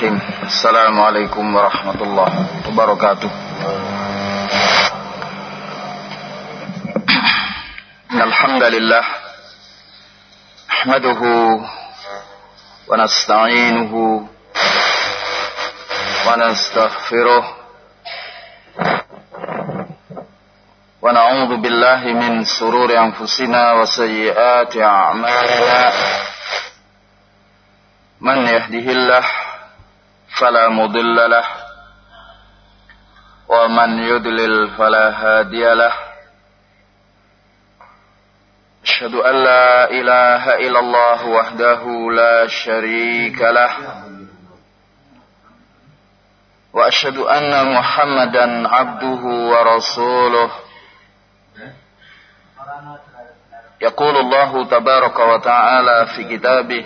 Bismillahirrahmanirrahim Assalamualaikum warahmatullahi wabarakatuh Alhamdulillah Ahmaduhu Wa nasta'inuhu Wa nastaghfiruh Wa na'udhu billahi min sururi anfusina Wa sayyiati a'malina من يهده الله فلا مضل له ومن يضلل فلا هادي له أشهد أن لا إله إلا الله وحده لا شريك له وأشهد أن محمدا عبده ورسوله يقول الله تبارك وتعالى في كتابه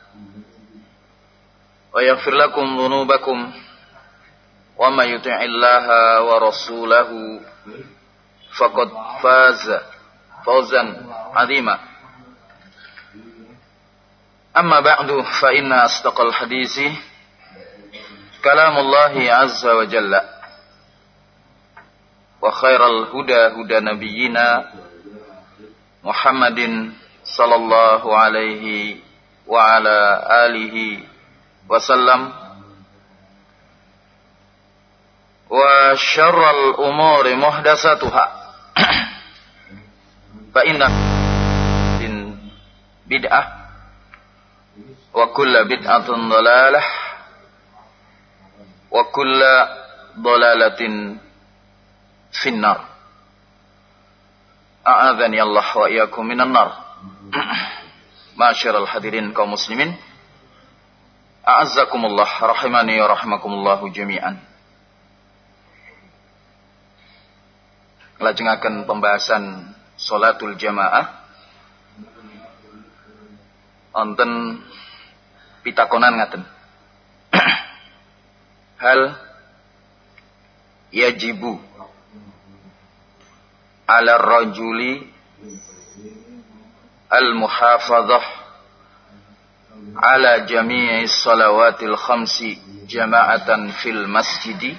ويغفر لكم ذنوبكم وما يطع الله ورسوله فقد فاز فوزا عظيما. أما بعد فإن أصدق الحديث كلام الله عز وجل وخير الهدى هدى نبينا محمد صلى الله عليه وعلى آله وسلم. وشر الأمور محدثاتها. فإن بدعة وكل بدعة ضلالة وكل ضلالة في النار. أعاذني الله وإياكم من النار. معاشر الحاضرين kaum muslimin. A'azzakumullah rahimani wa rahimakumullahu jami'an. Lajengaken pembahasan salatul jamaah. Wonten pitakonan ngaten. Hal yajibu ala rajuli al-muhafadhah على جميع الصلوات الخمس جماعة في المسجد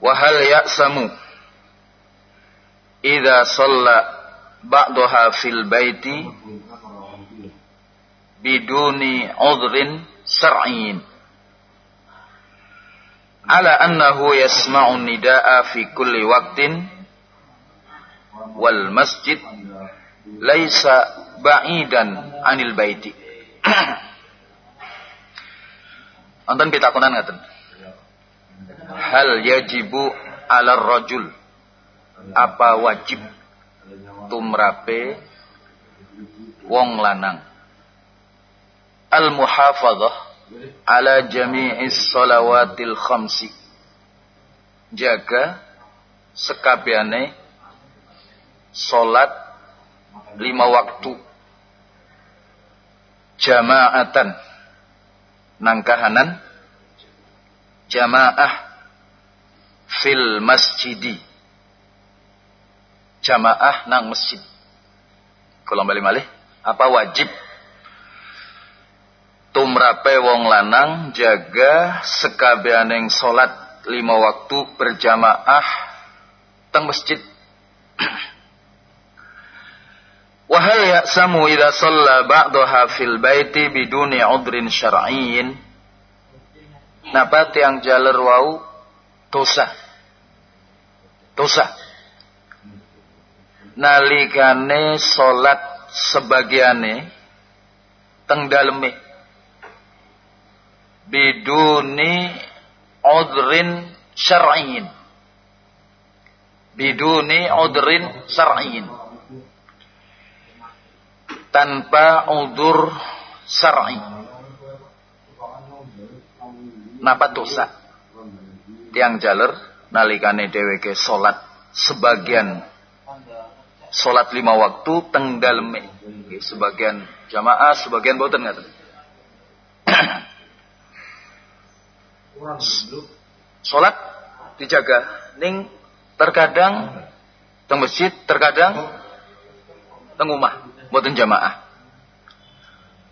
وهل يأسم إذا صلى بعضها في البيت بدون عذر شرعي على أنه يسمع النداء في كل وقت والمسجد laisa ba'idan anil baiti. Anton pitakonan ngaten. Hal yajibu ala rajul apa wajib tumrape wong lanang al muhafadzah ala jami'is salawatil khamsi jaga sekabiane salat lima waktu. Jamaatan. Nangkahanan jamaah. Fil masjidi. Jamaah nang masjid. Kalau balik malih apa wajib? Tumrape wong lanang jaga sekabianeng salat lima waktu berjamaah teng masjid Wahal ya'samu idza shalla ba'daha fil baiti biduni udrin syar'iyyin. Napa tiang jaler wau dosa. Dosa. Nalikane salat sebagiane teng biduni udrin syar'iyyin. Biduni udrin syar'iyyin tanpa udur syar'i. Napa dosa? Tiang jaler nalikane dheweke salat sebagian salat lima waktu teng daleme. Sebagian jamaah, sebagian boten ngaten. Salat dijaga ning terkadang teng masjid, terkadang teng omah boten jamaah.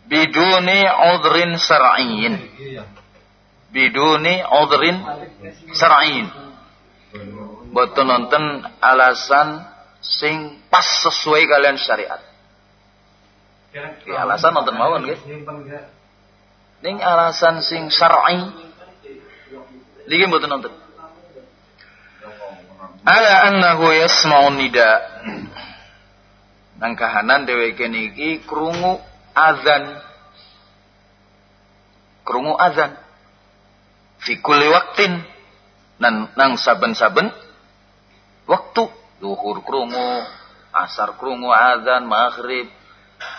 Biduni udrin syar'iyyin. Biduni udrin syar'iyyin. Boten nonton alasan sing pas sesuai kalian syariat. Ya, alasan nonton mawon nggih. Ning alasan sing syar'i niki mboten nonton. Ala annahu yasma'un nida nang kahanan dheweke niki krungu azan. Krungu azan. Fi kulli waktin. Nan nang saben-saben waktu. Zuhur krungu asar krungu azan maghrib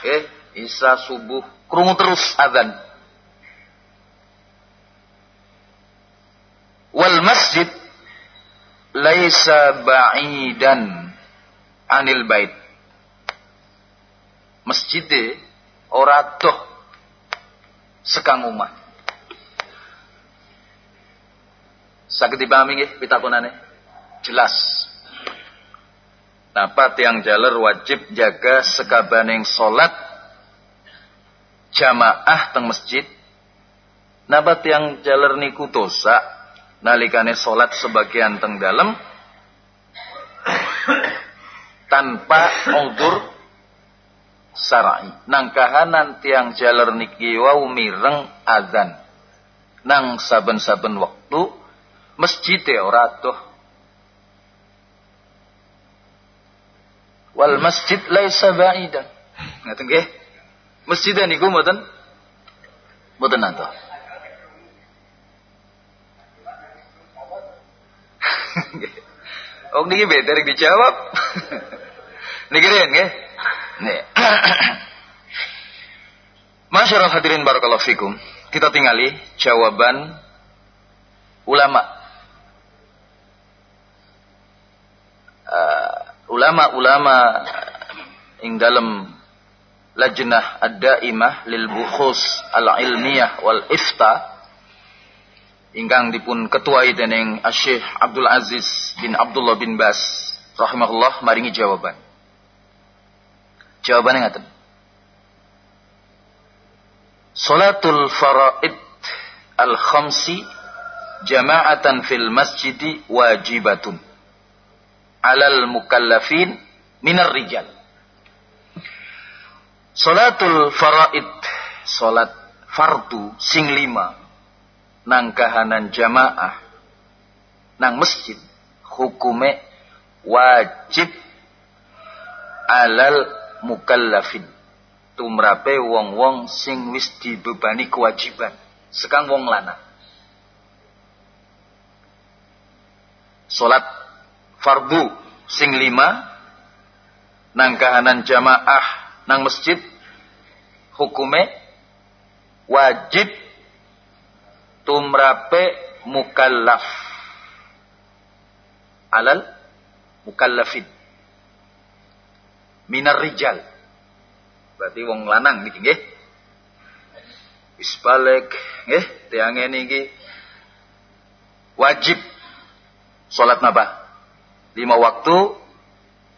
eh isya subuh. Krungu terus azan. Wal masjid laisa ba'idan anil bait masjid ora doh sekang omah. Saged dipahami nggih pitakonane? Jelas. Napa tiang jaler wajib jaga sekabaning salat jamaah teng masjid. Napa tiang jaler niku dosa nalikane salat sebagian teng dalem tanpa udzur sarai. Nang kahanan tiang jaler niki wau mireng azan. Nang saben-saben waktu masjid ora tuh wal masjid laisa ba'idan ngaten nggih? Masjid niku mboten? Mboten atuh Oh niki beda dijawab. niki nggih. Nih. Masyarakat hadirin barakallahu fikum. Kita tinggali jawaban ulama. Ulama-ulama uh, dalam lajnah ad-daimah lil bukhus al-ilmiyah wal ifta ingkang dipun ketuai dening Syekh Abdul Aziz bin Abdullah bin Bas rahimahullah maringi jawaban. Jawabannya ngaten. Salatul faraid al-khamsi jama'atan fil masjidi wajibatun alal mukallafin minar rijal. Salatul faraid salat fardu sing lima nang kahanan jamaah nang masjid hukume wajib alal mukallafin. Tumrape wong-wong sing wis dibebani kewajiban. Sekang wong lanang. Salat fardu sing lima nang kahanan jamaah nang masjid hukume wajib tumrape mukallaf. Alal mukallafin minar rijal. Berarti wong lanang niki nggih. Wis balik nggih, tiange niki wajib salat napa? Lima waktu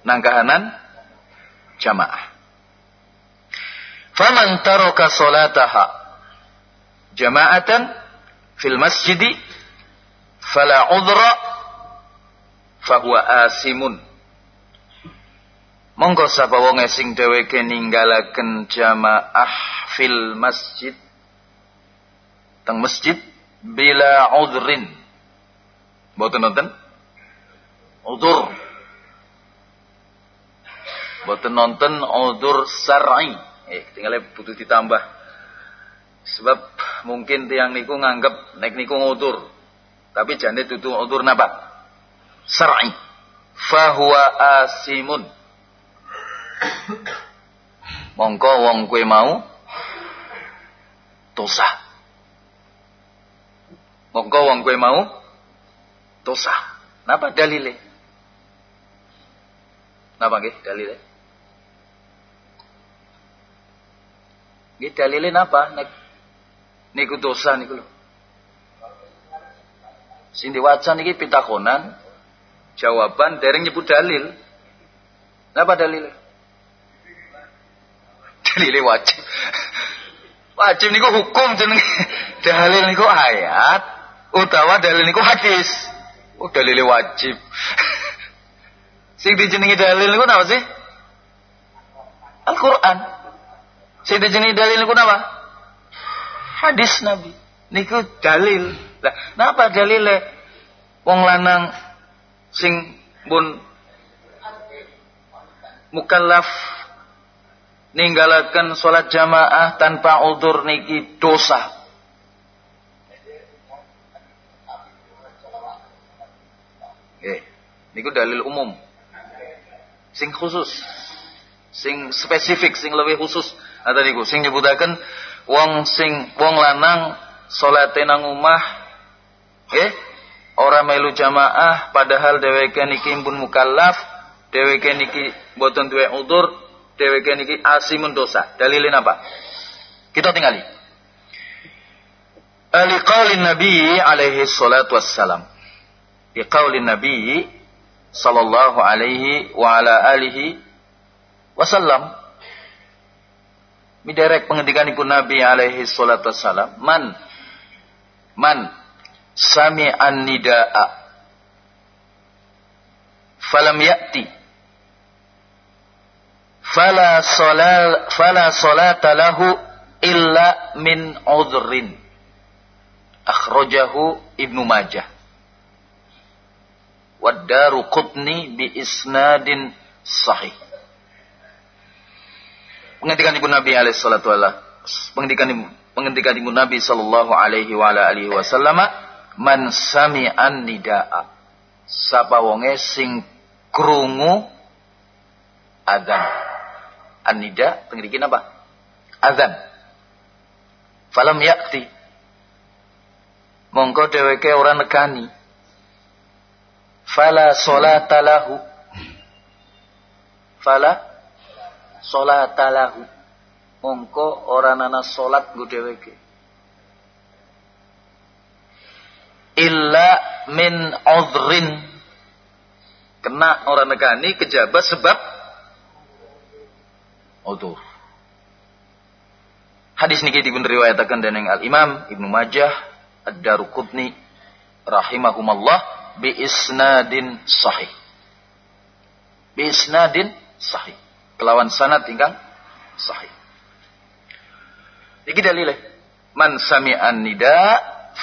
nang kahanan jamaah. Faman taraka salataha jama'atan fil masjidi fala udra fahuwa asimun Monggo sapa wong sing dheweke ninggalaken jamaah fil masjid teng masjid bila udhrin. Mboten nonton? Udhur. Mboten nonton udhur syar'i. Eh, tinggal butuh ditambah. Sebab mungkin tiang niku nganggep nek niku ngudur. Tapi jane dudu udur napa? Syar'i. Fahuwa asimun mongko wong kue mau dosa. Mongko wong kue mau dosa. Napa dalile? Napa nggih dalile? Nggih dalile napa? Nek niku dosa niku lho. Sing diwaca niki pitakonan jawaban dereng nyebut dalil. Napa dalile dalile wajib. Wajib niku hukum jenenge. Dalil niku ayat utawa dalil niku hadis. Oh dalile wajib. Sing dijenengi dalil niku napa sih? Al-Qur'an. Sing dijenengi dalil niku napa? Hadis Nabi. Niku dalil. Lah, napa dalile? Wong lanang sing pun mukallaf ninggalakan sholat jamaah tanpa udur niki dosa. Oke, niku dalil umum. Sing khusus. Sing spesifik, sing lebih khusus. Ada niku sing nyebutaken wong sing wong lanang salate nang omah nggih ora melu jamaah padahal dheweke niki pun mukallaf, dheweke niki boten duwe udur, dheweke niki asimun dosa. Dalilin apa? Kita tinggali. Ali qaulin Nabi alaihi salatu wassalam. Di qaulin Nabi sallallahu alaihi wa ala alihi wasallam. Miderek pengendikanipun Nabi alaihi salatu wassalam. Man man sami'an nida'a falam ya'ti fala salal fala salata lahu illa min udhrin. Akhrajahu Ibnu Majah. wad-Daru Qutni bi isnadin sahih. Pengendikan Ibu Nabi alaihi salatu pengendikan pengendikan Ibu Nabi sallallahu alaihi wa ala alihi wasallam man sami'an nidaa. Sapa wonge sing krungu adzan An-nida pengirikin apa? Azan. Falam yakti. Mongko dheweke ora nekani. Fala sholata lahu. Fala sholata lahu. Mongko ora nana salat nggo dheweke. Illa min udhrin. Kena orang nekani kejabat sebab udur. Hadis niki dipun riwayataken dening Al Imam Ibnu Majah Ad-Daruqutni rahimahumallah bi isnadin sahih. Bi isnadin sahih. Kelawan sanad ingkang sahih. Iki dalile. Man sami'an nida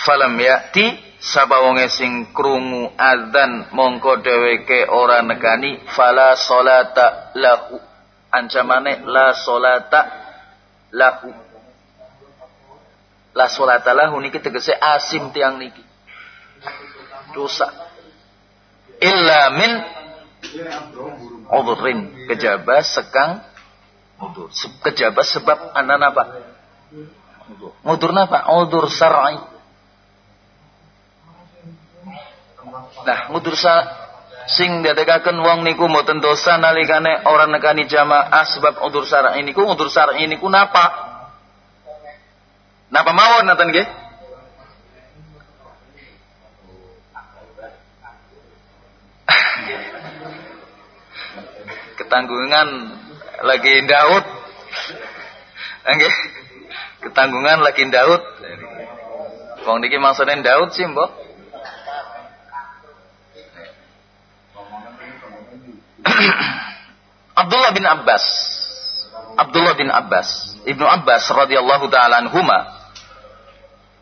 falam ya'ti sabawonge sing krungu adzan mongko dheweke ora nekani fala salata lahu ancamane la solata lahu. La solata lahu niki tegese asim tiang niki. Dosa. Illa min udhrin. Kejaba sekang udur kejaba sebab anan apa? Udur napa? Udur syar'i. Nah udur syar'i sing dadekaken wong niku mboten dosa nalikane ora nekani jamaah sebab udur syar'i niku udur syar'i niku napa? Napa mawon naten nggih? Ketanggungan lagi Daud. Nggih. Ketanggungan lagi Daud. Wong niki maksudnya Daud sih, Mbok. Abdullah bin Abbas. Abdullah bin Abbas. Ibnu Abbas radhiyallahu taala anhuma.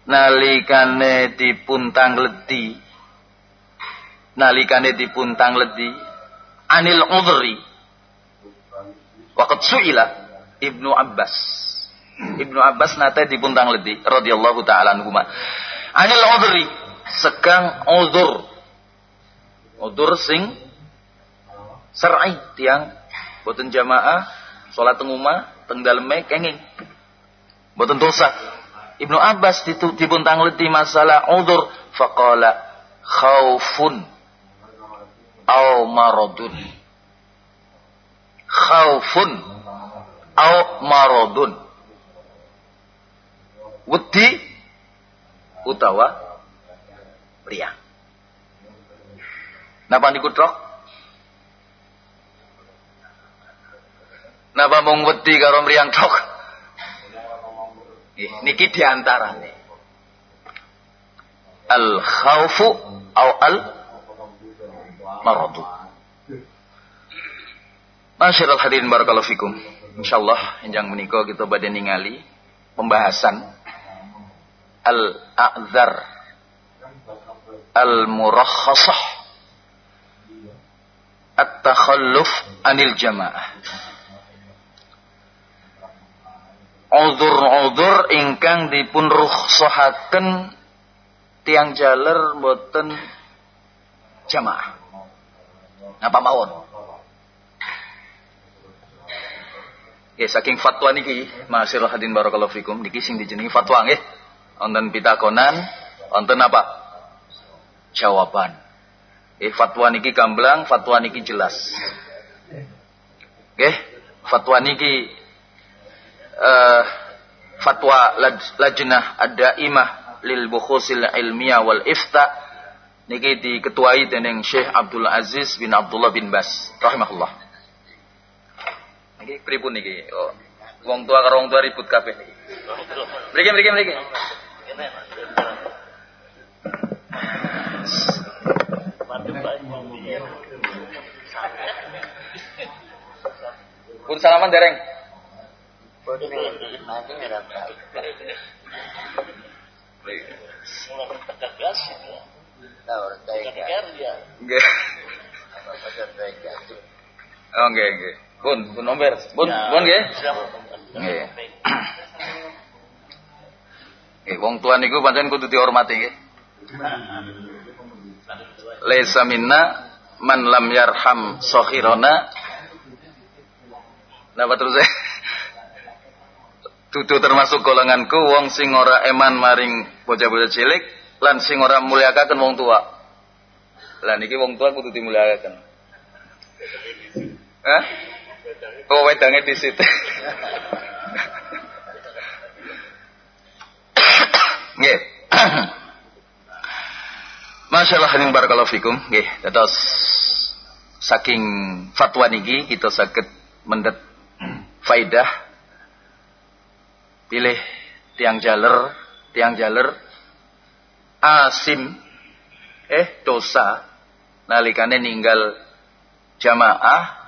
Nalikane dipun tangledi nalikane dipun tangledi anil udhri waqad suila Ibnu Abbas. Ibnu Abbas nate dipun tangledi radhiyallahu taala anhuma. Anil udhri sekang udhur udhur sing serai tiang. Boten jamaah salat teng omah teng daleme kenging. Boten dosa. Ibnu Abbas dipun tangleti masalah udzur faqala khaufun au maradun. Khaufun au maradun. Wedi utawa riang Napa niku trok? Napa mung wedi karo mriyang tok? Nggih, niki diantarane. Al khaufu au al maradu. Masyaallah hadirin barakallahu fikum. Insyaallah enjang menika kita badhe ningali pembahasan al-a'dzar al-murakhasah at-takhalluf anil jamaah. Udur-udur ingkang dipun rukhsahaken tiang jaler mboten jamaah. Napa mawon? Ya saking fatwa niki, masyaallah hadin barakallahu fikum niki sing dijenengi fatwa nggih. Wonten pitakonan, wonten apa? Jawaban. Eh fatwa niki gamblang, fatwa niki jelas. Nggih, fatwa niki uh, fatwa lajnah ad-daimah lil bukhusil ilmiah wal ifta niki diketuai dening Syekh Abdul Aziz bin Abdullah bin Bas rahimahullah. Niki pripun niki? Oh, wong tua karo wong tua ribut kabeh niki. Mriki mriki mriki. Pun salaman dereng. Oh nggih nggih. Pun pun nomor. Pun pun nggih. Nggih. Nggih wong tua niku pancen kudu dihormati nggih. Laisa minna man lam yarham sakhirana. Napa terus eh? Dudu termasuk golonganku wong sing ora eman maring bocah-bocah cilik lan sing ora mulyakaken wong tua. Lah niki wong tua kudu dimulyakaken. Hah? Oh wedange disit. Nggih. Masyaallah haning barakallahu fikum. Nggih, dados saking fatwa niki kita saged mendet faidah pilih tiang jaler, tiang jaler. Asim eh dosa. Nalikane ninggal jamaah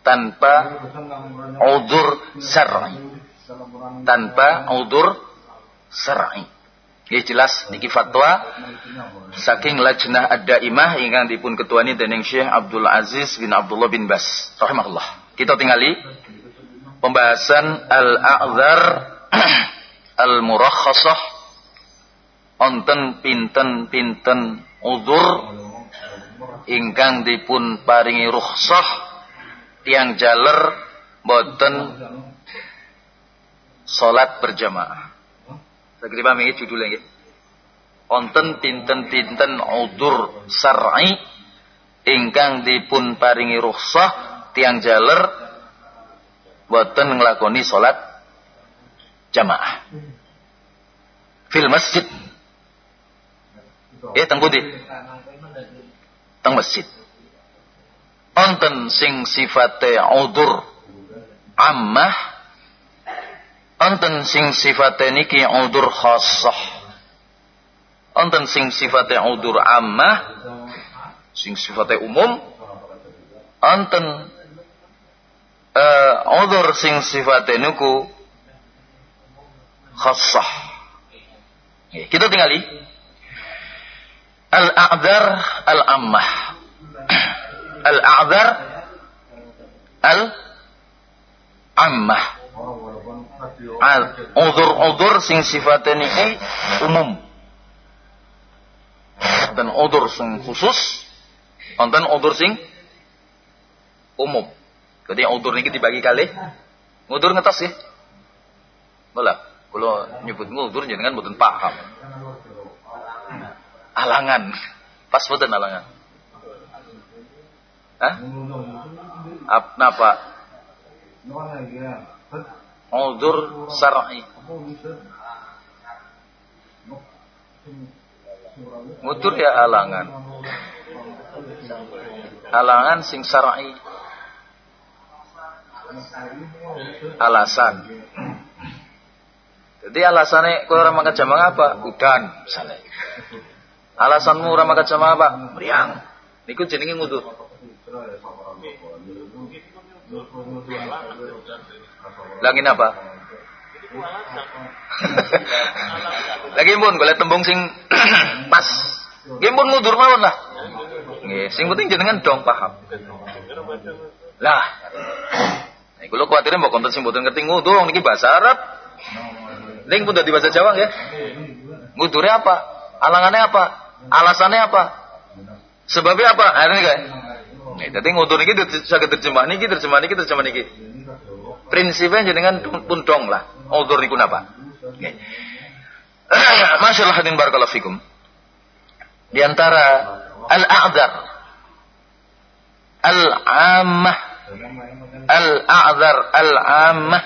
tanpa udur syar'i. Tanpa udur syar'i. Ini jelas niki fatwa. Saking lajnah ad-daimah ingkang dipun ketuani dening Syekh Abdul Aziz bin Abdullah bin Bas. Rahimahullah. Kita tingali pembahasan al-a'dzar al-murakhasah onten pinten-pinten udzur ingkang dipun paringi rukhsah tiang jaler boten salat berjamaah. Saged pahami judulnya nggih. Onten pinten-pinten udzur syar'i ingkang dipun paringi rukhsah tiang jaler boten nglakoni salat jamaah. Fil masjid. Eh teng pundi? Teng masjid. Onten sing sifate udur ammah Onten sing sifate niki udur khassah. Onten sing sifate udur ammah sing sifate umum. Onten uh, udzur sing sifate niku khassah. Kita tinggali al-a'dzar al-ammah. Al-a'dzar al-ammah. Udzur-udzur sing sifate niki umum. Dan udzur sing khusus wonten udzur sing umum. Jadi udzur niki dibagi kali. Ngudur ngetos ya. Bola, kalau nyebut ngudur jangan mboten paham. Alangan. Pas mboten alangan. Hah? Apa? Napa? Udzur syar'i. Ngudur ya alangan. Alangan sing syar'i alasan. Jadi alasannya kalau orang makan jamang apa? Udan misalnya. Alasanmu orang makan jamang apa? Meriang. Niku jenenge ngudur. Langin apa? Lagi pun boleh tembung sing pas. Nggih pun ngudur mawon lah. Nggih, sing penting jenengan dong paham. Lah, Nek kula kuwatire mbok konten sing mboten ngerti ngudur niki bahasa Arab. Ning pun dadi bahasa Jawa ya. Ngudure apa? Alangannya apa? Alasannya apa? Sebabnya apa? Nah, ini kan. Nih, jadi niki saged terjemah niki, terjemah niki, terjemah niki. Prinsipnya jenengan pun dong lah. Ngudur niku napa? Nggih. Masyaallah hadin barakallahu fikum. Di antara al-a'dzar al-ammah al-a'dzar al-ammah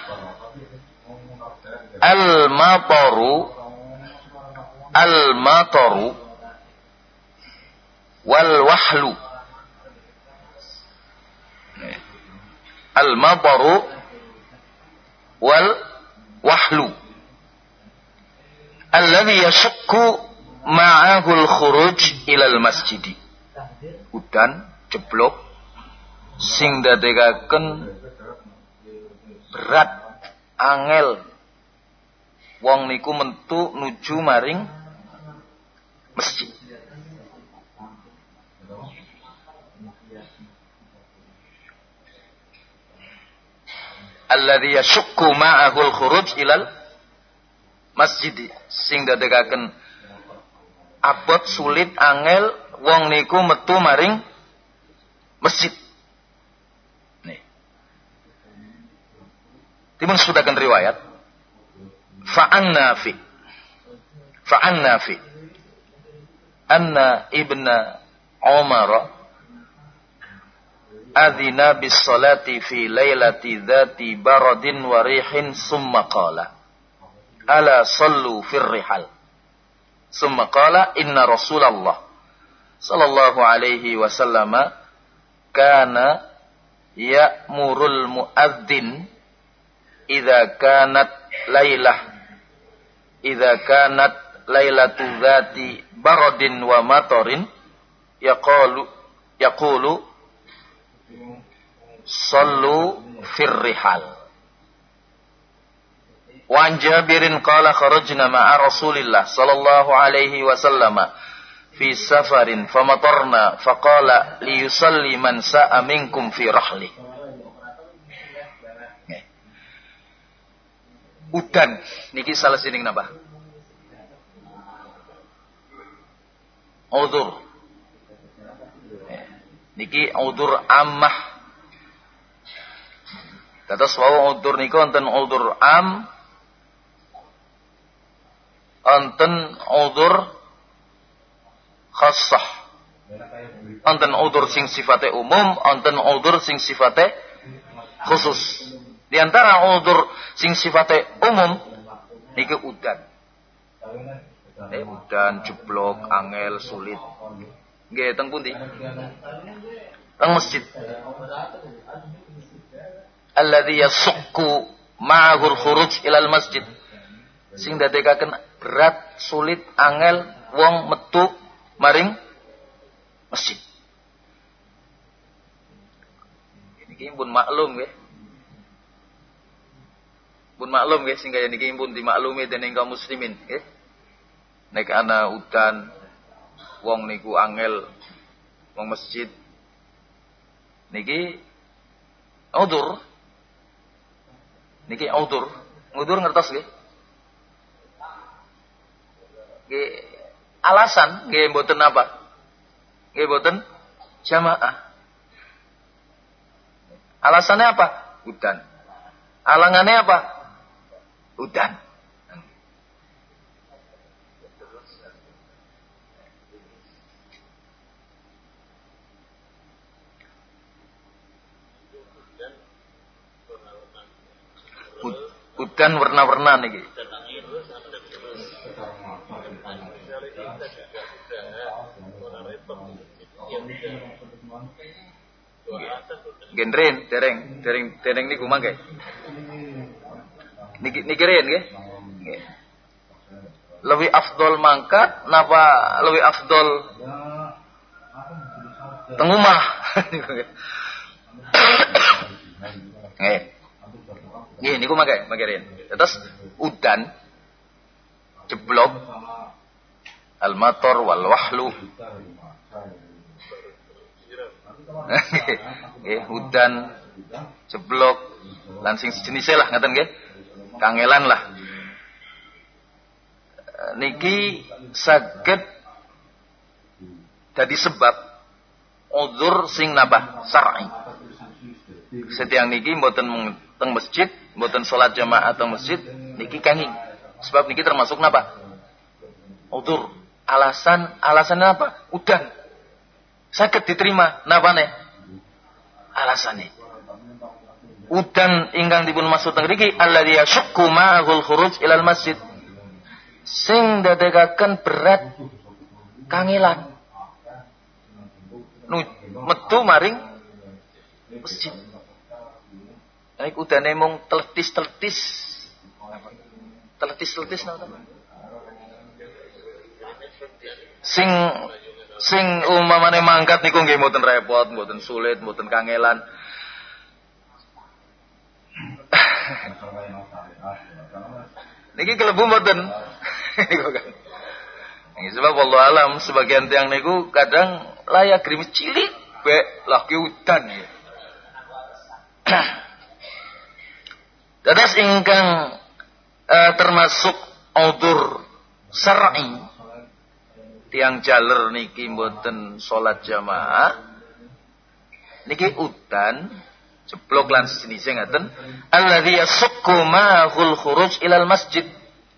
al-mataru al-mataru wal wahlu al-mataru wal wahlu alladhi yashakku ma'ahu al-khuruj ila al-masjid hudan jeblok sing dadekaken berat angel. Wong niku mentu nuju maring masjid. Alladhi yashukku ma'ahu al-khuruj ilal masjid. Sing dadekaken abot sulit angel. Wong niku metu maring masjid Timun sebutakan riwayat. Fa'an nafi. Fa'an nafi. Anna ibna Umar adhina bis salati fi laylati dhati baradin wa rihin summa qala ala sallu fir rihal summa qala inna rasulullah sallallahu alaihi wasallam kana ya'murul muadzin idza kanat lailah idza kanat lailatu dzati baradin wa matarin yaqulu yaqulu sallu fir rihal wa an jabirin qala kharajna ma'a rasulillah sallallahu alaihi wasallam fi safarin famatarna faqala liyusalli man sa'a minkum fi rahli udan. Niki salah sining napa? Udur niki udur ammah. Kata wau udur niku wonten udur am. Wonten udur khassah. Wonten udur sing sifate umum wonten udur sing sifate khusus di antara udur sing sifatnya umum niki udan. Eh udan jeblok, angel, sulit. Nggih teng pundi? Teng masjid. Alladhi yasukku ma'ahul khuruj ilal masjid. Sing dadekaken berat, sulit, angel, wong metu maring masjid. Ini pun maklum ya pun maklum nggih sing kaya niki pun dimaklumi dening kaum muslimin nggih. Nek ana udan wong niku angel wong masjid. Niki udur. Niki udur. Ngudur ngertos nggih. Nggih alasan nggih mboten apa? Nggih mboten? Jamaah. Alasannya apa? Udan alangannya apa udan. Udan warna-warna nih. Genren, dereng, dereng, dereng niku mangke. Niki nikirin nggih. Lebih afdol mangkat napa lebih afdol tengumah. Nggih. Nggih niku mangke makirin. Terus udan jeblok al mator wal wahlu. Nggih, udan jeblok lansing sejenisnya lah ngaten nggih kangelan lah. Niki saged jadi sebab udzur sing nabah syar'i. Setiang niki mboten teng masjid mboten salat jamaah atau masjid niki kanging sebab niki termasuk napa? Udzur alasan alasannya apa? Udan. Sakit diterima. Napa nih alasannya udan ingkang dipun maksud teng mriki alladzi yashukku ma'ahul khuruj ilal masjid sing dadekaken berat kangelan metu maring masjid Nek udane mung teletis-teletis. Teletis-teletis napa? Sing sing umamane mangkat niku nggih mboten repot, mboten sulit, mboten kangelan. Niki kelebu mboten. sebab Allah alam sebagian tiang niku kadang layak krimis cilik be laki hutan ya. Dadas ingkang uh, termasuk audur syar'i tiang jaler niki mboten salat jamaah niki udan Jeblok lan sejenisé ngaten. Alladzi yasukku ma'hul khuruj ilal masjid.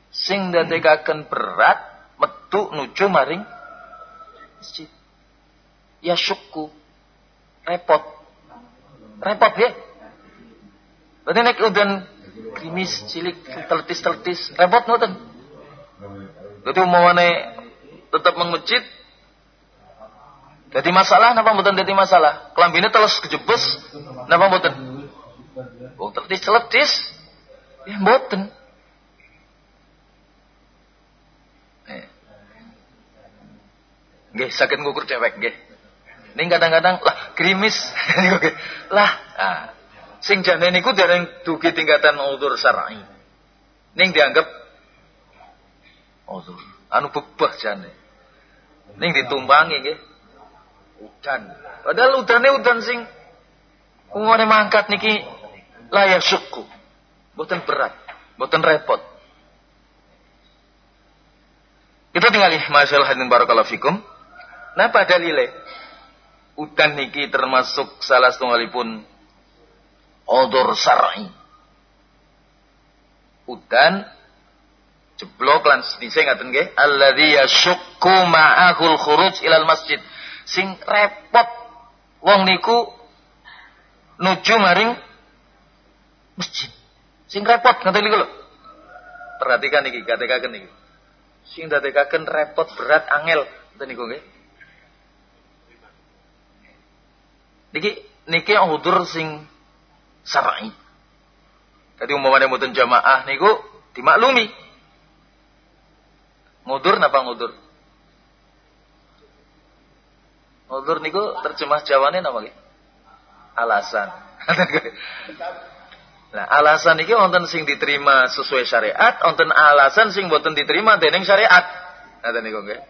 Sing dadekaken berat metu nuju maring masjid. Ya syukku. Repot. Repot ya. Berarti nek udan krimis cilik teletis-teletis repot ngoten. Berarti umpamane tetap mengmasjid jadi masalah napa mboten jadi masalah? Kelambine terus kejebus napa mboten? Oh, tertis-teletis ya mboten. Eh. Nggih, sakit ngukur cewek nggih. Ning kadang-kadang lah krimis. lah, ah. Sing jane niku dereng dugi tingkatan udzur syar'i. Ning dianggap udzur. Anu bebah jane. Ning ditumpangi nggih udan. Padahal udane udan sing umane mangkat niki layak syuku. Boten berat, boten repot. Kita tinggali masalah hadin barakallahu fikum. Napa dalile? Udan niki termasuk salah setunggalipun odor syar'i. Udan jeblok lan sedise ngaten nggih, alladzi yashukku ma'ahul khuruj ilal masjid sing repot wong niku nuju maring masjid. Sing repot ngoten niku lho. Perhatikan iki gatekaken iki. Sing dadekaken repot berat angel ngoten niku nggih. Niki niki hudur sing syar'i. Jadi umpamanya mboten jamaah niku dimaklumi. Ngudur napa ngudur? Uzur niku terjemah Jawane napa nggih? Alasan. Nah, alasan iki wonten sing diterima sesuai syariat, wonten alasan sing boten diterima dening syariat. Ngaten niku nggih.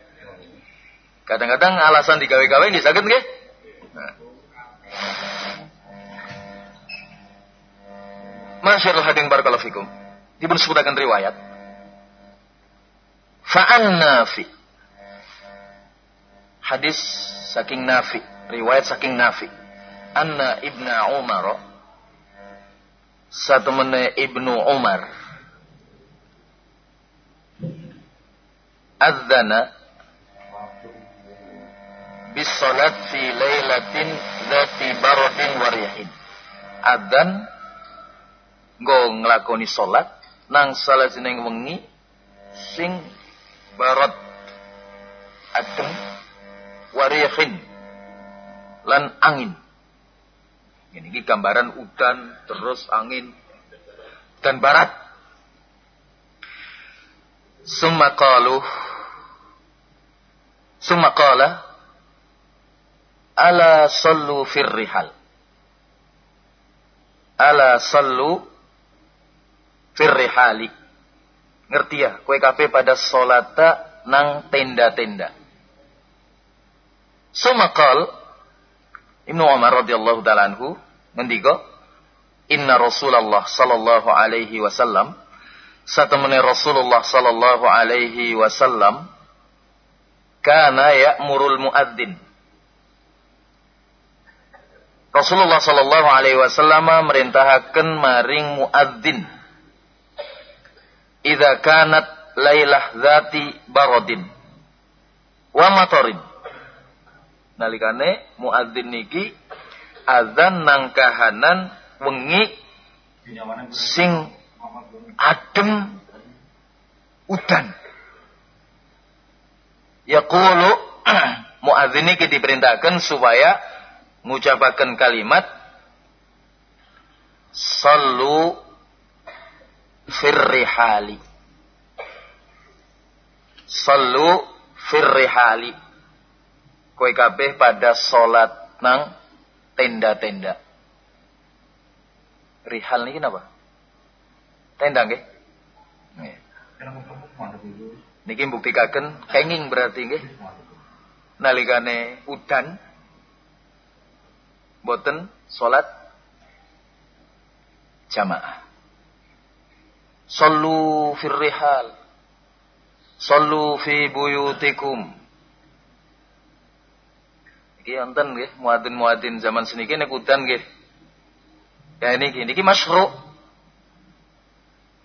Kadang-kadang alasan digawe-gawe nggih saged nggih? Nah. Masyaallah hading barakallahu fikum. Dipun sebutaken riwayat. Fa'an Nafi. Hadis saking Nafi, riwayat saking Nafi. Anna Ibnu Umar satu mene Ibnu Umar. Adzana bis fi lailatin dzati baradin warihin adzan go nglakoni salat nang salajenging wengi sing barat adem warihin lan angin. Ini gambaran udan, terus angin, dan barat. Summa qalu Summa qala Ala sallu fir rihal. Ala sallu fir rihali. Ngerti ya, kue kape pada solata nang tenda-tenda. Sumakal Ibnu Umar radhiyallahu taala anhu ngendika Inna Rasulullah sallallahu alaihi wasallam satemene Rasulullah sallallahu alaihi wasallam kana ya'murul muadzin. Rasulullah sallallahu alaihi wasallam merintahaken maring muadzin. Idza kanat lailah zati barodin wa matorin nalikane muadzin niki azan nang kahanan wengi sing adem udan. Yaqulu muadzin niki diperintahkan supaya ngucapaken kalimat sallu firrihali. Sallu firrihali kowe kabeh pada salat nang tenda-tenda. Rihal niki napa? Tenda nggih. Nggih. Niki mbuktikan hanging berarti nggih. Nalikane udan boten salat jamaah. Sallu fir rihal. Sallu fi buyutikum. Iki wonten nggih muadzin-muadzin zaman seniki nek udan nggih. Ya niki niki masyru.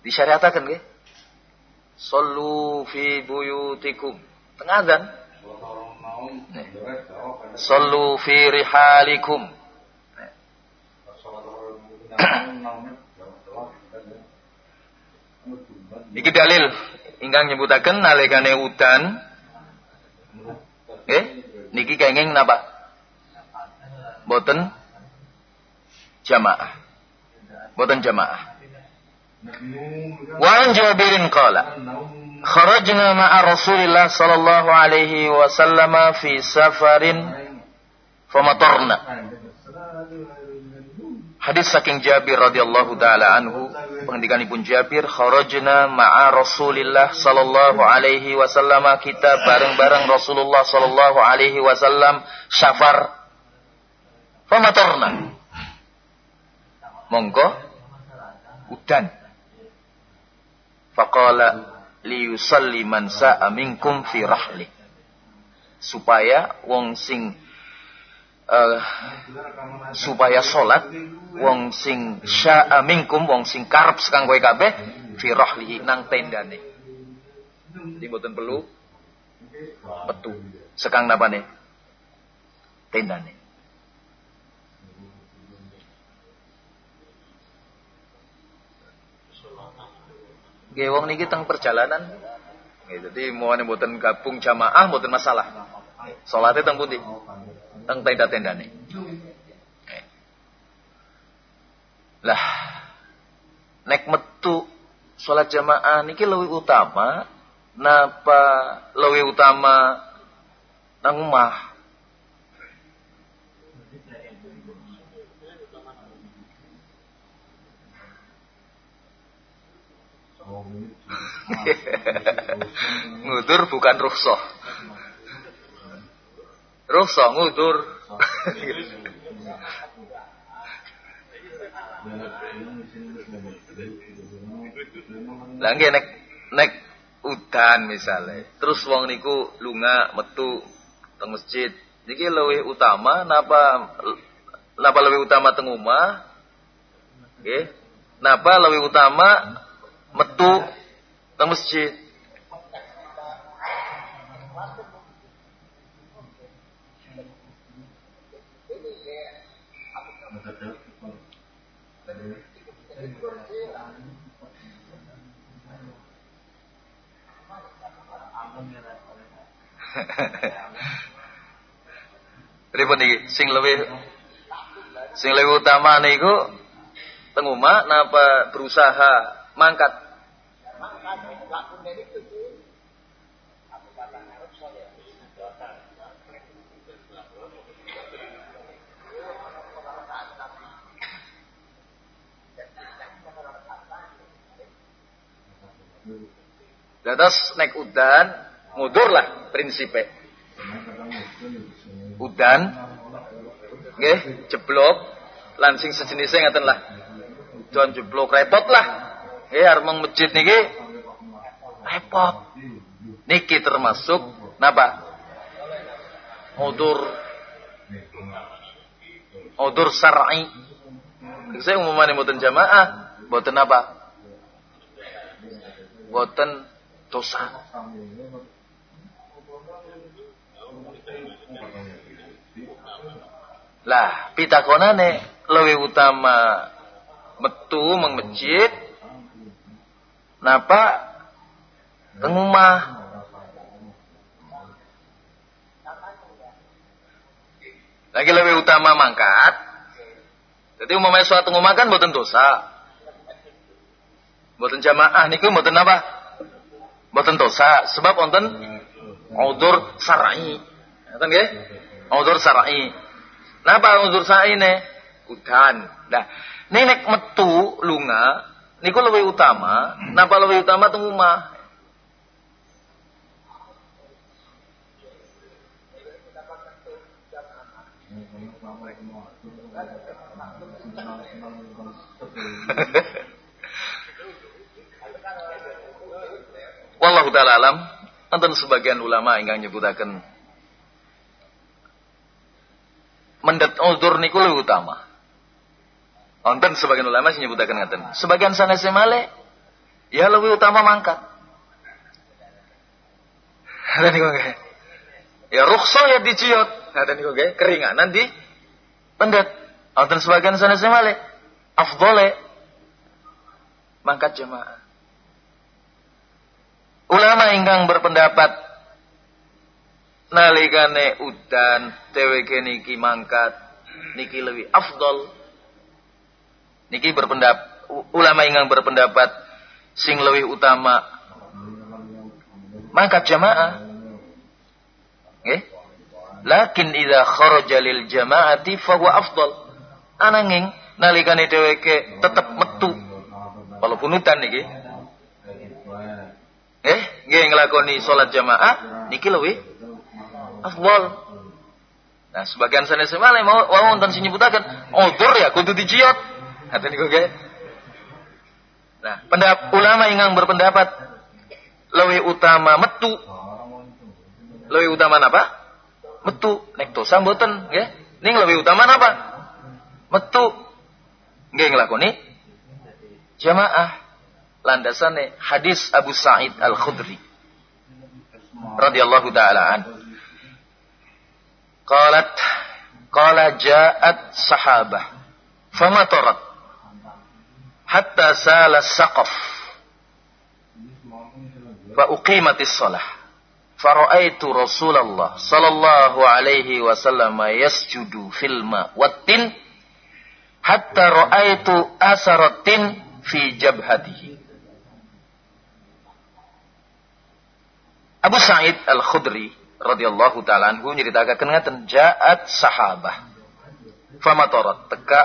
Disyariataken nggih. Sallu fi buyutikum. Tengah adzan. Sallu fi rihalikum. Iki dalil ingkang nyebutaken nalikane udan nggih niki kenging napa? Boten jamaah. Boten jamaah. Wa an Jabirin qala kharajna ma'a Rasulillah sallallahu alaihi wasallam fi safarin famatarna. Hadis saking Jabir radhiyallahu taala anhu pengendikanipun Jabir kharajna ma'a Rasulillah sallallahu alaihi wasallam kita bareng-bareng Rasulullah sallallahu alaihi wasallam safar famatarna. Monggo. Udan. Faqala yusalli man sa'a minkum fi rahli. Supaya wong sing uh, supaya salat wong sing sya'a minkum wong sing karep sekang kowe kabeh fi rahlihi nang tendane. Jadi mboten perlu petu. Sekang napane? Tendane. Nggih wong niki teng perjalanan. Nggih dadi muane mboten gabung jamaah mboten masalah. Salate teng pundi? Teng tenda-tendane. Lah nek metu salat jamaah niki lebih utama napa lebih utama nang omah ngudur bukan rukhsah. Rukhsah ngudur. Lah nggih nek nek udan misalnya, terus wong niku lunga metu teng masjid. Niki luwih utama napa napa lebih utama teng omah? Nggih. Napa lebih utama metu teng masjid? Pripun iki sing luwih sing luwih utama niku teng omah napa berusaha mangkat? Dados nek udan ngudur lah prinsipnya. Udan nggih jeblok lansing sejenisnya ngaten lah. Jon jeblok repot lah. Nggih arep masjid niki repot. Niki termasuk napa? Udur udur syar'i. Saya umumane mboten jamaah, mboten apa? Mboten dosa. Lah, pitakonane lebih utama metu meng masjid napa teng lagi lebih utama mangkat. Jadi umumnya suatu omah kan buatan dosa. Buatan jamaah niku buatan apa? Buatan dosa sebab wonten udur sarai ngoten nggih? Udur sarai napa udur sarai ne udan. Nah ini nek metu lunga niku lebih utama. Napa lebih utama teng omah? Wallahu taala alam. Wonten sebagian ulama ingkang nyebutaken mendet uzur niku luwih utama. Wonten sebagian ulama sing nyebutaken ngaten. Sebagian sanes male ya lebih utama mangkat. Ada niku nggih. Ya rukhsah ya diciot. Ada niku nggih, keringanan di pendet. Wonten sebagian sanes male afdole mangkat jemaah. Ulama ingkang berpendapat nalikane udan dheweke niki mangkat niki lebih afdol. Niki berpendapat ulama ingkang berpendapat sing lebih utama mangkat jamaah. Nggih. Lakin idza kharaja lil jama'ati fa huwa afdal. Ananging nalikane dheweke tetep metu walaupun udan niki eh nggih nglakoni salat jamaah niki luwih afdal. Nah sebagian sanes male mau wonten sing nyebutaken udzur ya kudu dijiot ngaten niku nggih nah pendapat ulama ingkang berpendapat luwih utama metu. Luwih utama apa metu. Nek dosa mboten nggih. Ning luwih utama apa metu. Nggih nglakoni. Jamaah landasane hadis Abu Sa'id Al-Khudri. Radhiyallahu taala an Qalat qala ja'at sahabah. Famatarat hatta sala saqaf. Fa uqimatis salah faraitu Rasulullah sallallahu alaihi wasallam yasjudu fil ma wattin hatta raaitu asaratin fi jabhatihi. Abu Sa'id Al-Khudri radhiyallahu taala anhu nyritakaken ngaten ja'at sahabah famatorat teka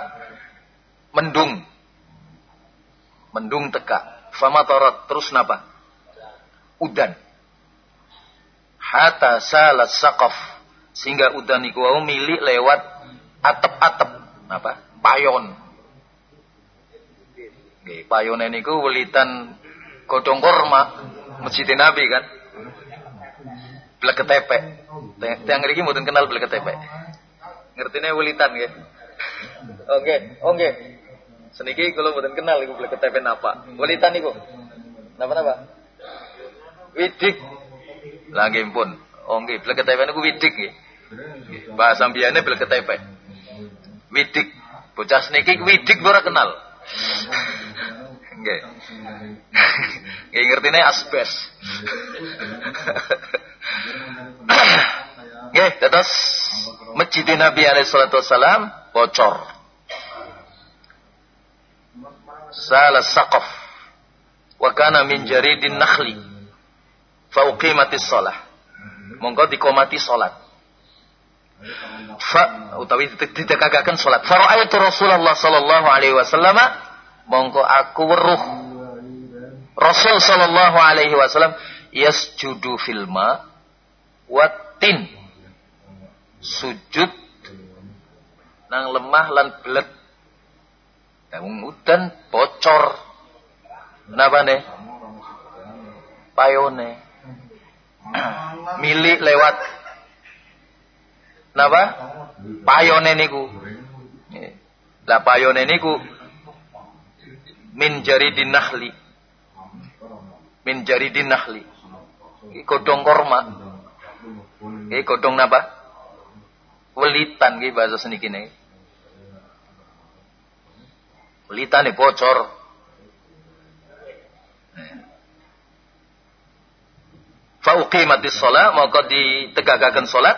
mendung mendung teka famatarat terus napa? Udan. Hatta salat saqaf sehingga udan iku milik lewat atap-atap apa? Payon. Nggih, payone niku welitan godong korma masjid Nabi kan. Blek ketepek. Tiang ngriki mboten kenal blek ketepek. Ngertine welitan nggih. Oke, oke. Seniki kula mboten kenal iku blek ketepek napa. Welitan niku. Napa-napa? Widik. Lah nggih pun. Oh nggih, blek ketepek niku widik nggih. Bahasa mbiyane blek ketepek. Widik. Bocah seniki widik ora kenal. Nggih. Nggih ngertine asbes. Nggih, terus Masjid Nabi alaihi salatu wasalam bocor. Salah saqaf. Wa kana min jaridin nakhli. Fa uqimatis shalah. Monggo dikomati salat. Fa utawi ditegakaken salat. Fa ra'aytu Rasulullah sallallahu alaihi wasallam mongko aku weruh Rasul sallallahu alaihi wasallam yasjudu fil ma watin. Sujud. Nang lemah lan belet. Yang udan bocor. Napa nih payone. Milik lewat. Napa? Payone niku. Lah payone niku. Min jaridin nahli min jaridin nahli godong korma iki godong napa? Welitan iki bahasa seniki nih welitan bocor. Fa uqimatis shalah maka ditegakaken salat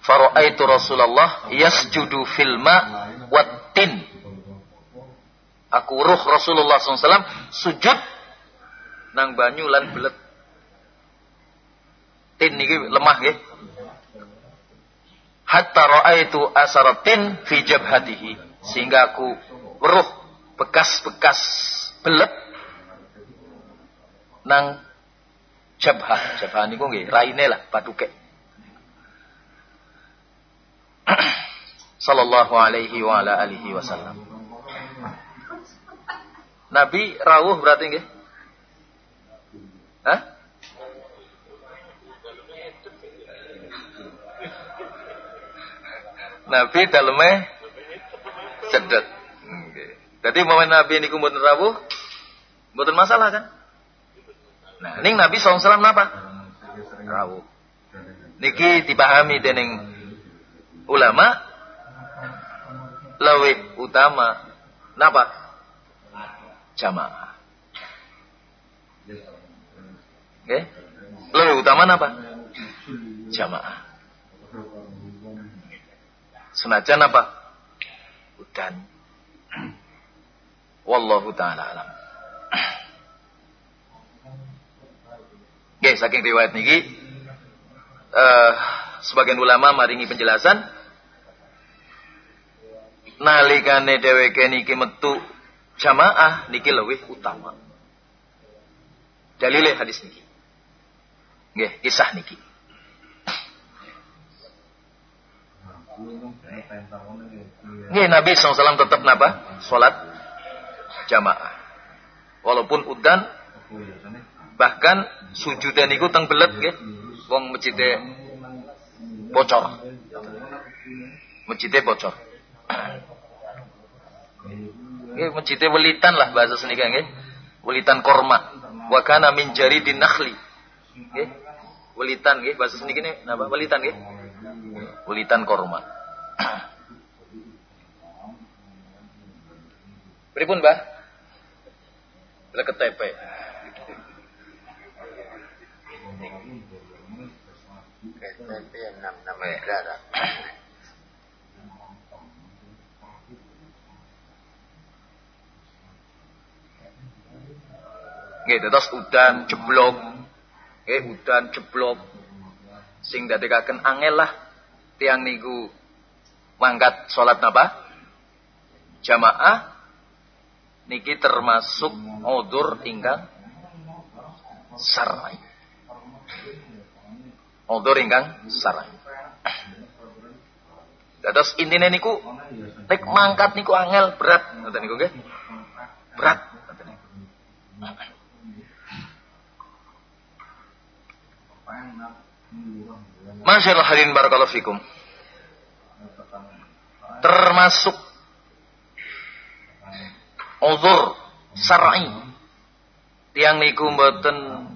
faraitu Rasulullah yasjudu fil ma wattin aku ruh Rasulullah SAW sujud nang banyu lan belet. Tin niki lemah nggih hatta raaitu asaratin fi jabhatihi sehingga aku weruh bekas-bekas belet nang jabhah jabhah niku nggih raine lah patuke sallallahu alaihi wa ala alihi wasallam Nabi rawuh berarti nggih? Hah? Nabi dalamnya cedet. Okay. Jadi momen Nabi ini mboten rawuh, mboten masalah kan? Nah, ning Nabi SAW napa? Rawuh. Niki dipahami dening ulama lebih utama napa? jamaah. Oke? Lebih utama apa? Jamaah. Senajan apa? Udan. Wallahu taala alam. Oke, saking riwayat niki uh, sebagian ulama maringi penjelasan nalikane dheweke niki metu jamaah niki lebih utama. Dalile hadis niki. Nggih, kisah niki. Nggih, Nabi SAW tetap napa? Salat jamaah. Walaupun udan bahkan sujudan niku teng belet nggih. Wong masjide bocor. Masjide bocor. Nggih mencite welitan lah bahasa seni kan nggih. Welitan korma. Wa kana min jaridin nakhli. Welitan nggih bahasa napa welitan nggih? Welitan korma. Pripun, Mbah? Leket tepe. Tepe enam enam negara. Nggih, terus udan jeblok. Nggih, udan jeblok. Sing dadekaken angel lah tiang niku mangkat salat napa? Jamaah niki termasuk udur ingkang sarai. Udur ingkang sarai. Dados intine niku nek mangkat niku angel berat ngoten niku nggih. Berat ngoten niku. Masyaallah hadirin barakallahu fikum. Termasuk uzur syar'i. Tiang niku mboten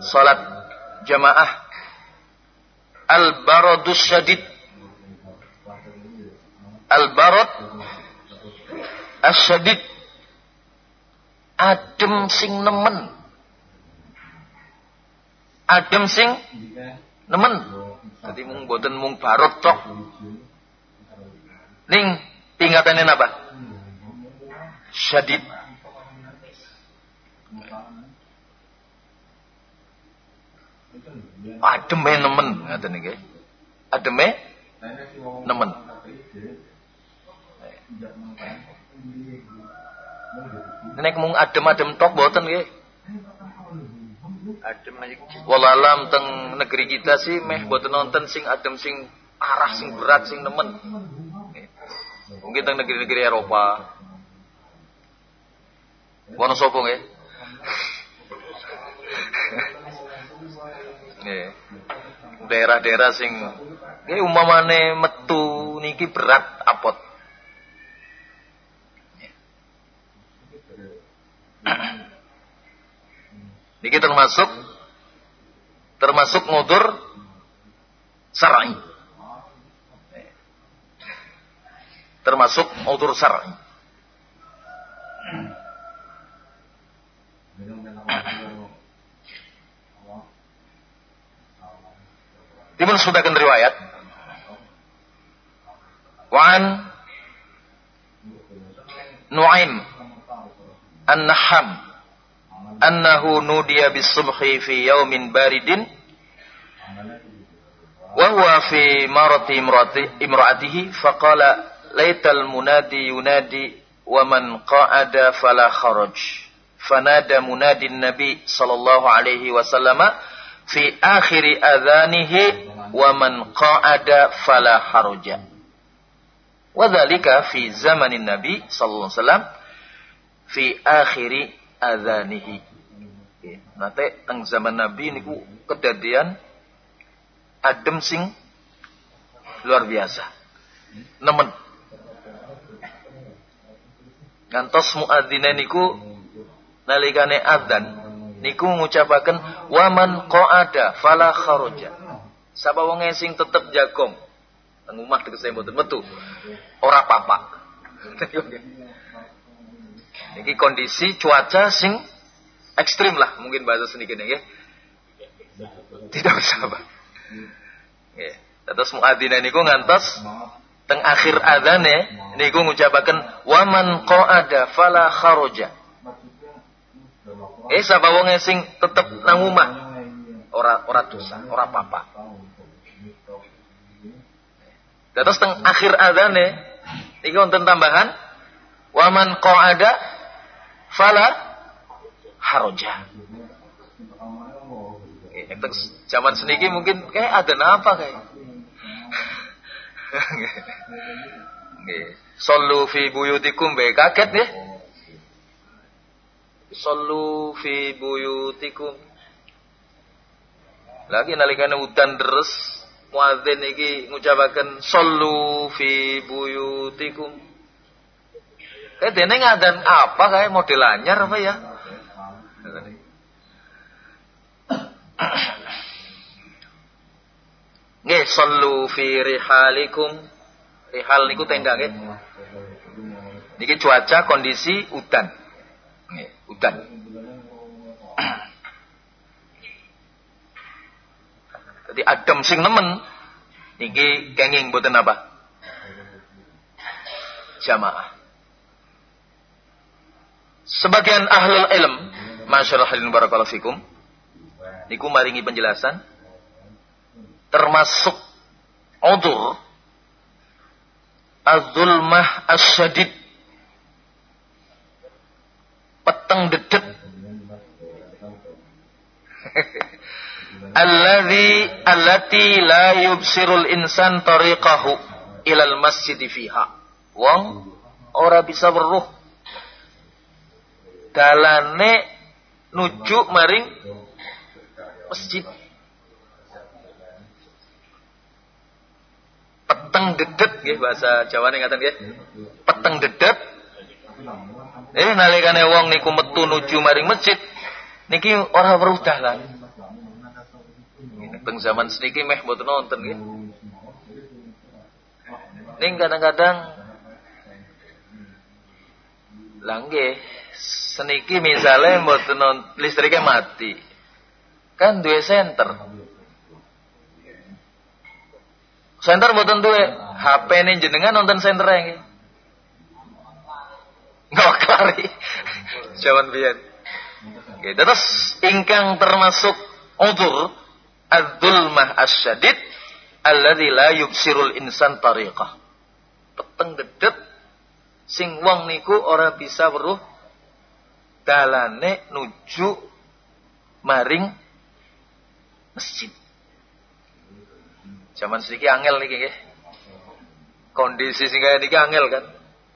salat jamaah al-baradus syadid al-barad asyadid adem sing nemen adem sing nemen. Jadi mung boten mung barot tok ning tingkatane napa? Syadid. Ademe nemen ngaten nggih ademe nemen. Nek mung adem-adem tok boten nggih. Adem aja. Walalam teng negeri kita sih meh boten nonton sing adem sing arah sing berat sing nemen. Nggih. Mungkin teng negeri-negeri Eropa. Wono sapa nggih? Nggih. Daerah-daerah sing nggih umpamane metu niki berat apot. Niki termasuk termasuk ngudur syar'i. Termasuk ngudur syar'i. Dipun sudakan riwayat Wan Nuaim An-Naham annahu nudiya bis-subhi fi yaumin baridin wa huwa fi marati imraati imraatihi faqala laital munadi yunadi wa man qa'ada fala kharaj fanada munadi nabi sallallahu alaihi wasallam fi akhiri adhanihi wa man qa'ada fala haraja wa dhalika fi zamanin nabi sallallahu alaihi wasallam Nanti teng zaman Nabi niku kedadian adem sing luar biasa. Nemen. Ngantos muadzine niku nalikane adzan niku ngucapaken waman qa'ada fala kharaja. Sapa wong sing tetep jagong nang omah tegese mboten metu. Ora apa-apa. Ini kondisi cuaca sing ekstrim lah mungkin bahasa sedikit ya. Tidak bersahabat. Ya. Terus muadzin niku ngantos teng akhir adzane niku ngucapaken waman qa'ada fala kharaja. Eh sapa wong sing tetep nang omah ora ora dosa, ora apa-apa. Terus teng akhir adzane niku wonten tambahan waman qa'ada fala haroja. Itu zaman seniki mungkin kayak ada apa kayak. Sallu fi buyutikum be kaget ya. Sallu fi buyutikum. Lagi nalikane udan deres muadzin iki ngucapaken sallu fi buyutikum. Eh dene ngadan apa kayak model anyar apa ya? Nggih, sallu fi rihalikum. Rihal niku tenda nggih. Niki cuaca kondisi udan. Nggih, udan. Jadi adem sing nemen niki kenging mboten apa? Jamaah. Sebagian ahlul ilm, masyarakat barakallahu fikum, niku maringi penjelasan. Termasuk udur. Azulmah asyadid peteng dedet. Alladhi allati la yubsirul insan tariqahu ilal masjid fiha. Wong ora bisa weruh. Dalane nuju maring masjid. Peteng dedet nggih bahasa Jawane ngaten nggih. Peteng dedet. Eh nalikane wong niku metu nuju maring masjid niki ora weruh dalan. Teng zaman sedikit meh mboten nonton nggih. Ning kadang-kadang langge seniki misalnya mboten listriknya mati. Kan dua senter. Senter mboten duwe. HP ini jenengan nonton senter nggih. Nggak klari. Jaman biyen. Oke, terus ingkang termasuk udur adzulmah asyadid alladzi la yubsirul insan tariqah. Peteng dedet sing wong niku ora bisa weruh dalane nuju maring masjid. Zaman sedikit angel niki nggih. Kondisi sing kaya niki angel kan.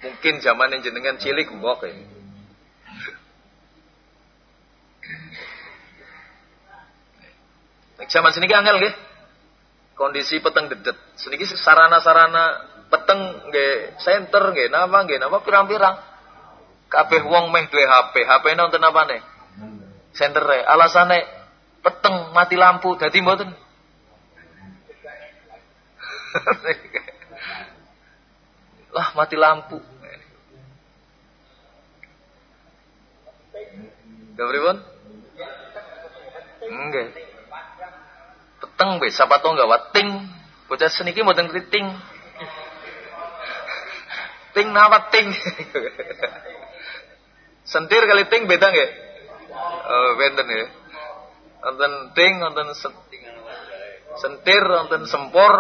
Mungkin zaman yang jenengan cilik mbok ya. Zaman sini angel nggih. Kondisi peteng dedet. Seniki sarana-sarana peteng nggih center nggih nama nggih nama pirang-pirang. Kabeh wong meh duwe HP. HP nonton apa nih? Center e. Alasane peteng mati lampu dadi mboten. lah mati lampu. Gabribon? Enggak peteng be siapa tau nggak wating bocah seniki mboten kriting ting nama ting sentir kali ting beda nggak oh nggak nonton ting nonton sentir nonton sempor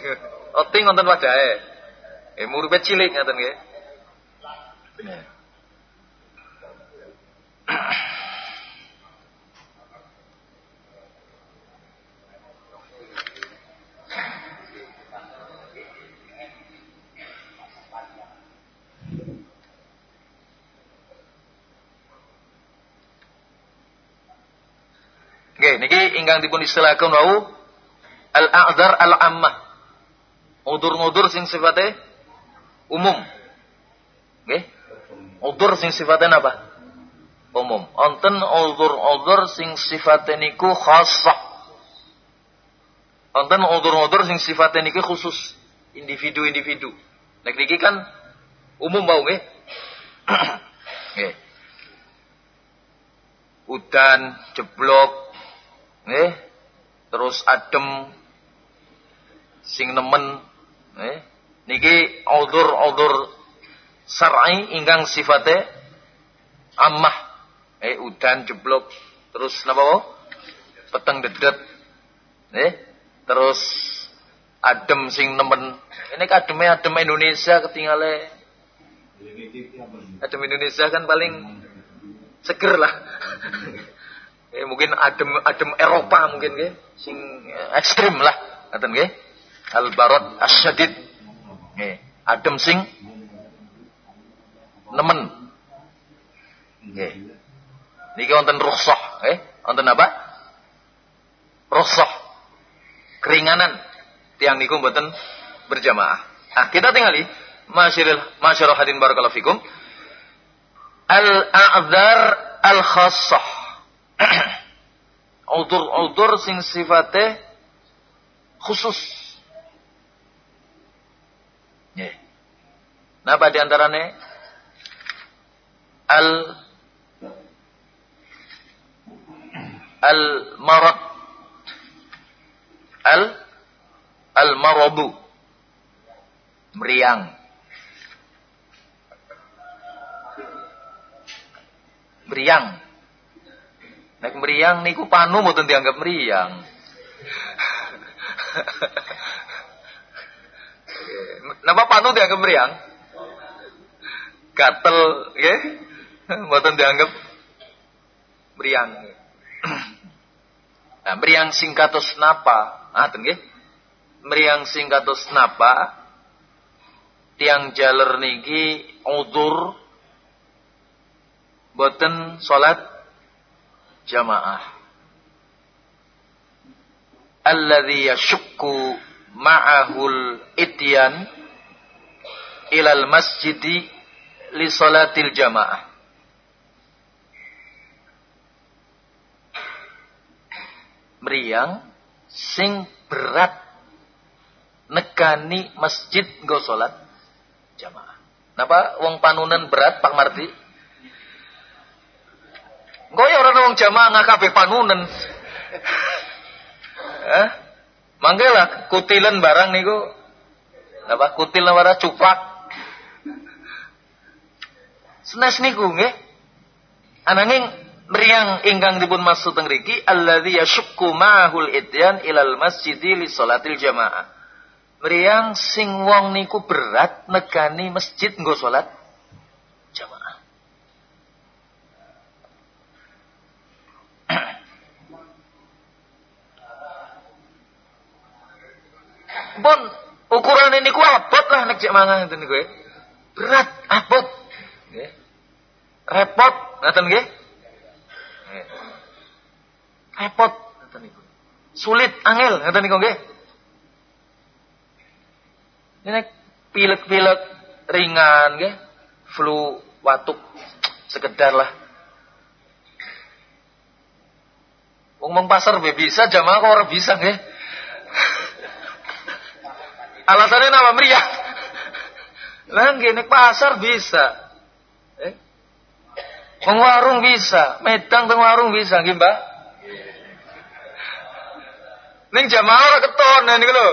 oh ting nonton wajahe eh murid cilik nonton nggih Oke, niki ingkang dipun istilahkan wau al-a'dzar al-ammah. Udur-udur sing sifatnya umum. Oke? Udur sing sifatnya apa? Umum. Onten udur-udur sing sifatnya niku khassah. Onten udur-udur sing sifatnya niku khusus. Individu-individu. Nek niki kan umum bau nggih. Nggih. Udan, jeblok, nggih. Terus adem. Sing nemen. Nggih. Niki udzur-udzur syar'i ingkang sifate ammah. Eh udan jeblok. Terus napa? Peteng dedet. Eh terus adem sing nemen. Ini kademe adem Indonesia ketinggalan. Adem Indonesia kan paling seger lah eh, mungkin adem adem Eropa mungkin nggih. Sing eh, ekstrim lah ngoten nggih. Al barad asyadid nggih. Adem sing nemen. Nggih. Niki wonten rukhsah eh? Wonten apa? Rukhsah. Keringanan. Tiang niku mboten berjamaah. Nah kita tinggali masyaril masyarul hadin barakallahu fikum. Al a'dzar al khassah Udur-udur sing sifatnya khusus. Yeah. Napa di antaranya? Al al marad al al marabu meriang meriang Nek meriang niku panu mboten dianggap meriang. Napa panu dianggap meriang? Gatel, nggih. Mboten dianggap meriang. Nah, meriang singkatus napa? Ah, nggih. Meriang singkatus napa? Tiang jaler niki udur boten salat jamaah. Alladhi yashukku ma'ahul ityan ilal masjidi li salatil jamaah. meriang sing berat nekani masjid nggo salat jamaah. Napa wong panunan berat Pak Marti? Engko ya ora wong jamaah nggak kabeh panunan. eh? Manggela kutilan barang niku napa kutil wara cuplak. Senes niku nggih. Ananging meriang ingkang dipun maksud teng mriki alladzi yashukku ma'hul ityan ilal masjidi li salatil jamaah. Meriang sing wong niku berat negani masjid nggo salat jamaah. Bon, ukuran ini ku abot lah nek cek mangan ngeten niku ya. Berat, abot. Nggih. Repot, ngoten nggih. Repot ngoten niku. Sulit angel ngoten niku nggih. Ini pilek-pilek ringan nggih. Flu watuk sekedar lah. Wong pasar be bisa jamaah kok ora bisa nggih. Alasannya nama meriah. Lah nek pasar bisa. Wong warung bisa, medang teng warung bisa nggih, Mbak. Ning jamaah ora keton niku lho.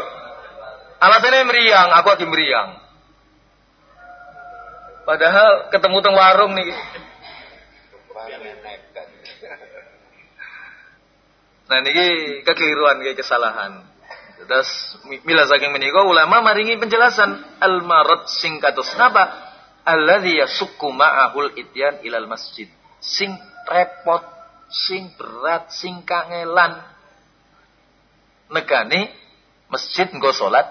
Alasannya meriang, aku lagi meriang. Padahal ketemu teng warung nih. Nah niki kekeliruan kayak kesalahan. Terus mila saking menika ulama maringi penjelasan al-marad singkatus napa? alladzi yasukku ma'ahul ityan ilal masjid. Sing repot, sing berat, sing kangelan. Negani masjid nggo salat.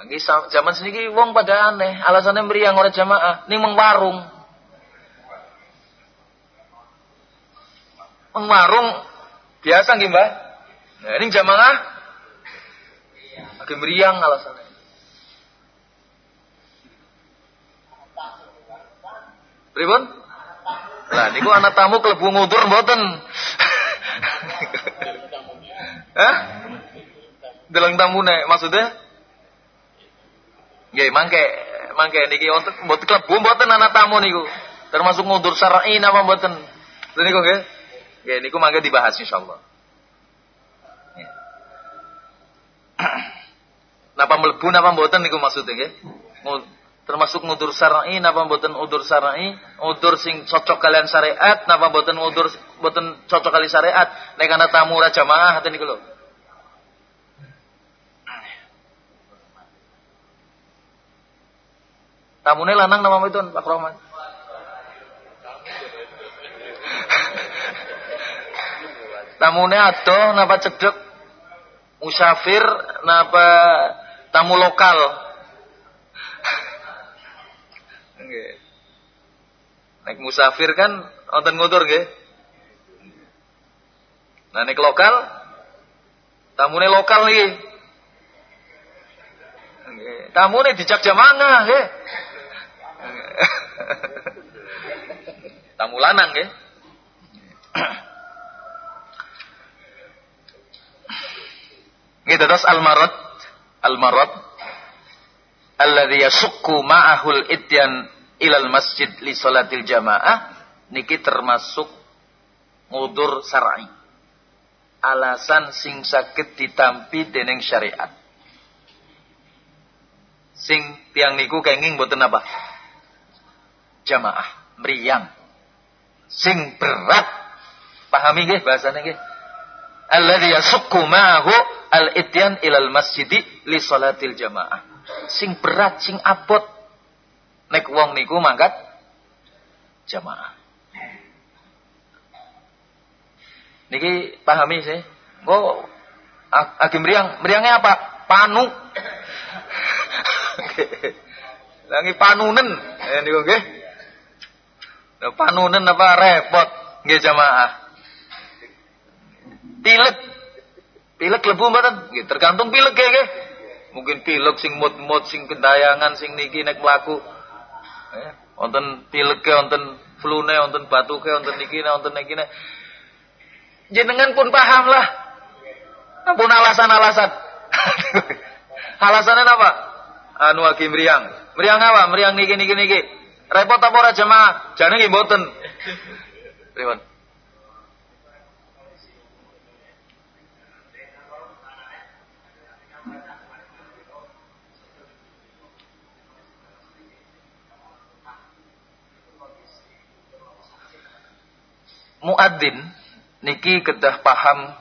Nggih zaman seniki wong pada aneh, alasannya meriang ora jamaah, ning meng warung. Warung biasa nggih, Mbah. Nah, ini jamaah lagi meriang alasannya. Pripun? Lah niku anak tamu klebu ngudur mboten. Hah? Deleng tamune maksudnya? Nggih, mangke mangke niki wonten mboten klebu mboten anak tamu niku. Termasuk ngudur syar'i napa mboten? Niku nggih. Nggih niku mangke dibahas insyaallah. Napa mlebu napa mboten niku maksudnya nggih? termasuk ngudur syar'i napa mboten udur syar'i udur sing cocok kalian syariat napa mboten udur mboten cocok kali syariat nek ana tamu ra jamaah ngoten niku lho Tamune lanang nama itu Pak Rohman. Tamune adoh napa cedek musafir napa tamu lokal. Nek musafir kan wonten ngutur nggih. Nah nek lokal tamune lokal niki. Nggih, tamune dijak jamangah nggih. Tamu lanang nggih. Nggih terus al-marad al-marad alladhi yasukku ma'ahul ityan ilal masjid li salatil jamaah niki termasuk ngudur syar'i. Alasan sing sakit ditampi dening syariat. Sing tiang niku kenging mboten apa? Jamaah, meriang. Sing berat. Pahami nggih bahasane nggih? Alladzi yasukku ma'ahu al-ityan ilal masjidi li salatil jamaah. Sing berat, sing abot nek wong niku mangkat jamaah. Niki pahami sih. Go agi meriang, meriangnya apa? Panu. Lagi panunen, ya niku nggih. Panunen apa repot nggih jamaah. Pilek. Pilek lebu mboten? Nggih, tergantung pilek nggih. Mungkin pilek sing mut-mut sing kendayangan sing niki nek mlaku. Eh, wonten pileke wonten flune wonten batuke wonten niki wonten niki jenengan pun paham lah. Ampun alasan-alasan. Alasannya apa? Anu lagi meriang. Meriang apa? Meriang niki niki niki. Repot apa ora jemaah? Jane nggih mboten. Muadzin niki kedah paham.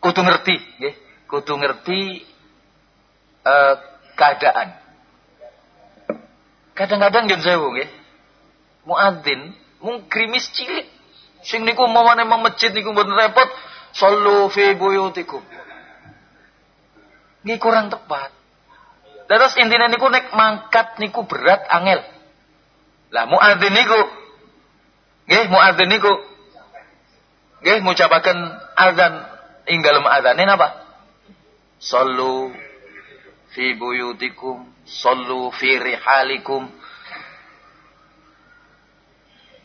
Kudu ngerti nggih. Kudu ngerti uh, keadaan. Kadang-kadang yen sewu nggih. Muadzin mung krimis cilik. Sing niku mawane masjid niku mboten repot sallu fi buyutikum. Nggih kurang tepat. Terus intinya niku nek mangkat niku berat angel. Lah muadzin niku Nggih muadzin niku nggih ngucapaken azan ing dalem azane napa? Sallu fi buyutikum, sallu fi rihalikum.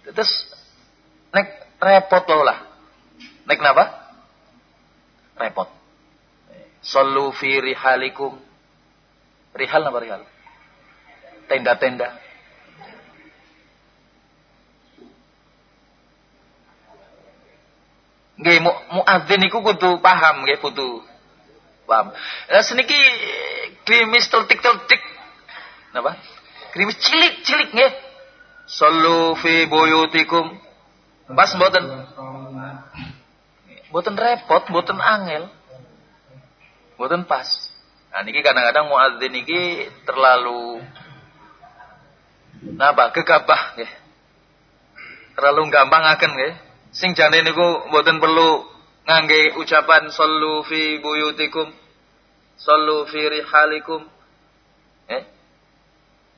Terus nek repot loh lah. Nek napa? Repot. Sallu fi rihalikum. Rihal napa rihal? Tenda-tenda. Nggih mu, muadzin iku kudu paham nggih kudu paham. Lah seniki krimis teltik-teltik napa? Krimis cilik-cilik nggih. Sallu fi buyutikum. Pas mboten? Mboten repot, mboten angel. Mboten pas. Nah niki kadang-kadang muadzin niki terlalu napa gegabah nggih. Terlalu gampang akan nggih sing jane niku mboten perlu ngangge ucapan sallu fi buyutikum sallu fi rihalikum. Eh?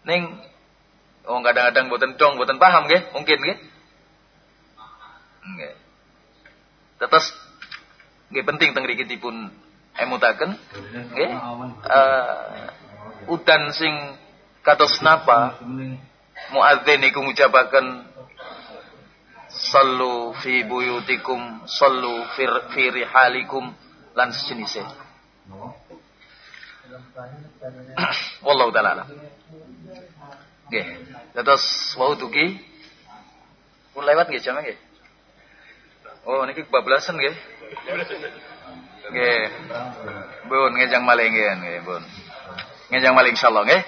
Ning oh kadang-kadang mboten dong mboten paham nggih mungkin nggih. Nggih. Tetes nggih penting teng mriki dipun emutaken nggih. Uh, udan sing kados napa muadzin niku ngucapaken sallu fi buyutikum sallu fi rihalikum lan sejenisnya. Wallahu taala nggih. Terus wau dugi. Pun lewat nggih jam nggih? Oh niki kebablasan nggih? Nggih. Bun ngejang maling nggih bun ngejang maling insyaallah nggih.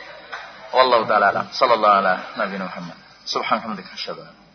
Wallahu taala sallallahu ala nabi Muhammad. Subhanallahi wa bihamdihi